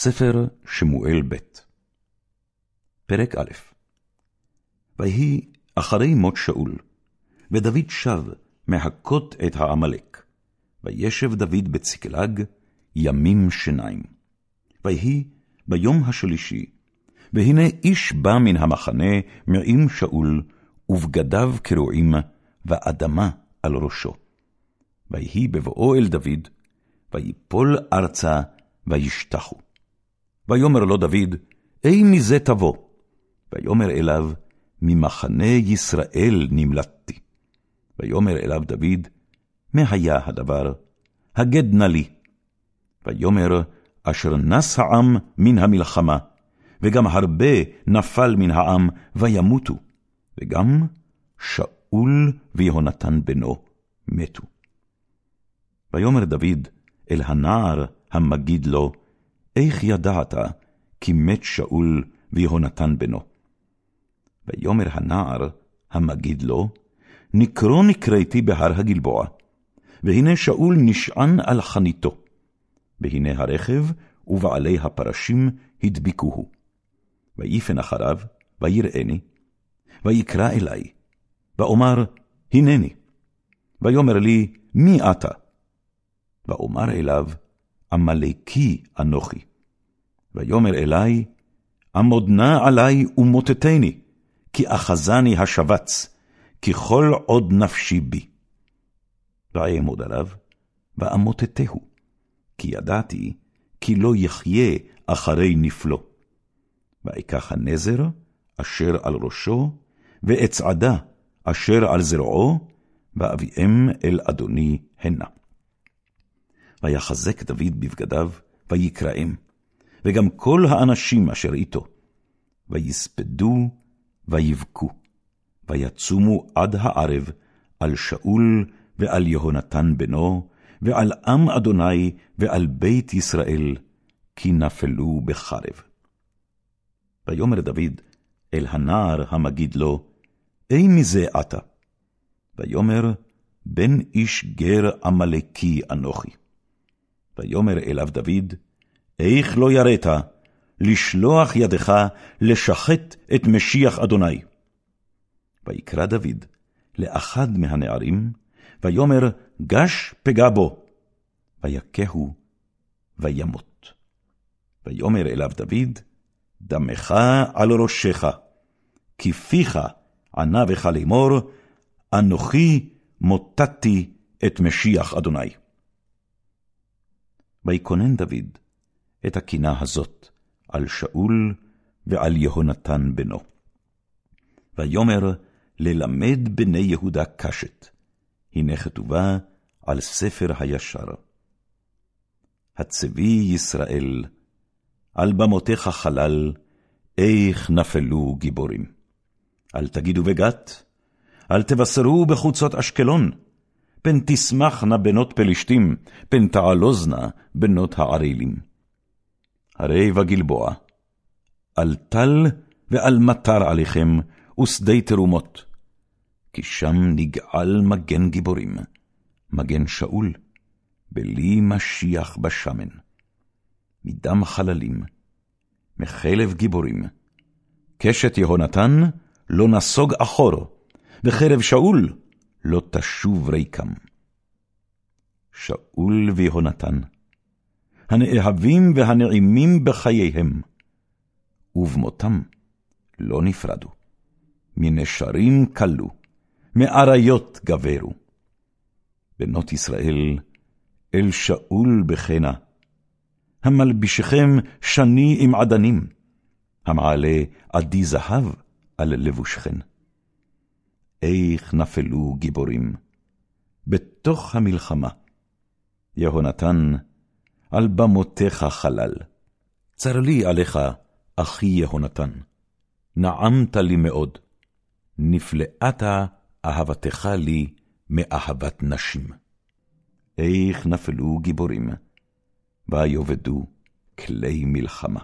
ספר שמואל ב' פרק א' ויהי אחרי מות שאול, ודוד שב מהכות את העמלק, וישב דוד בצקלג ימים שניים. ויהי ביום השלישי, והנה איש בא מן המחנה מעם שאול, ובגדיו קרועים, ואדמה על ראשו. ויהי בבואו אל דוד, ויפול ארצה, וישתחו. ויאמר לו דוד, אי מזה תבוא? ויאמר אליו, ממחנה ישראל נמלטתי. ויאמר אליו דוד, מה היה הדבר? הגד נא לי. ויאמר, אשר נס העם מן המלחמה, וגם הרבה נפל מן העם, וימותו, וגם שאול ויהונתן בנו מתו. ויאמר דוד אל הנער המגיד לו, איך ידעת כי מת שאול ויהונתן בנו? ויאמר הנער המגיד לו, נקרו נקראתי בהר הגלבוע, והנה שאול נשען על חניתו, והנה הרכב ובעלי הפרשים הדביקוהו. ויפן אחריו, ויראני, ויקרא אלי, ואומר, הנני. ויאמר לי, מי אתה? ואומר אליו, עמלקי אנוכי. ויאמר אלי, עמוד נא עלי ומוטטני, כי אחזני השבץ, כי כל עוד נפשי בי. ואעמוד עליו, ואמוטטהו, כי ידעתי, כי לא יחיה אחרי נפלו. ואקח הנזר, אשר על ראשו, ואצעדה, אשר על זרועו, ואביאם אל אדוני הנה. ויחזק דוד בבגדיו, ויקראם, וגם כל האנשים אשר איתו, ויספדו, ויבכו, ויצומו עד הערב על שאול ועל יהונתן בנו, ועל עם אדוני ועל בית ישראל, כי נפלו בחרב. ויאמר דוד אל הנער המגיד לו, אי מזה אתה? ויאמר, בן איש גר עמלקי אנוכי. ויאמר אליו דוד, איך לא יראת לשלוח ידך לשחט את משיח אדוני? ויקרא דוד לאחד מהנערים, ויאמר, גש פגע בו, ויכהו, וימות. ויאמר אליו דוד, דמך על ראשך, כי פיך ענה בך לאמור, אנוכי מוטטתי את משיח אדוני. ויקונן דוד את הקינה הזאת על שאול ועל יהונתן בנו. ויאמר ללמד בני יהודה קשת, הנה כתובה על ספר הישר. הצבי ישראל, על במותיך חלל, איך נפלו גיבורים. אל תגידו בגת, אל תבשרו בחוצות אשקלון, פן תשמחנה בנות פלשתים, פן תעלוזנה בנות הערלים. הרי בגלבוע, על טל ועל מטר עליכם, ושדי תרומות. כי שם נגאל מגן גיבורים, מגן שאול, בלי משיח בשמן. מדם חללים, מחלב גיבורים. קשת יהונתן לא נסוג אחור, וחרב שאול לא תשוב ריקם. שאול ויהונתן, הנאהבים והנעימים בחייהם, ובמותם לא נפרדו. מנשרים כלו, מאריות גברו. בנות ישראל, אל שאול בחנה, המלבישכם שני עם עדנים, המעלה עדי זהב על לבושכן. איך נפלו גיבורים, בתוך המלחמה. יהונתן, על במותיך חלל. צר לי עליך, אחי יהונתן, נעמת לי מאוד, נפלאת אהבתך לי מאהבת נשים. איך נפלו גיבורים, ויאבדו כלי מלחמה.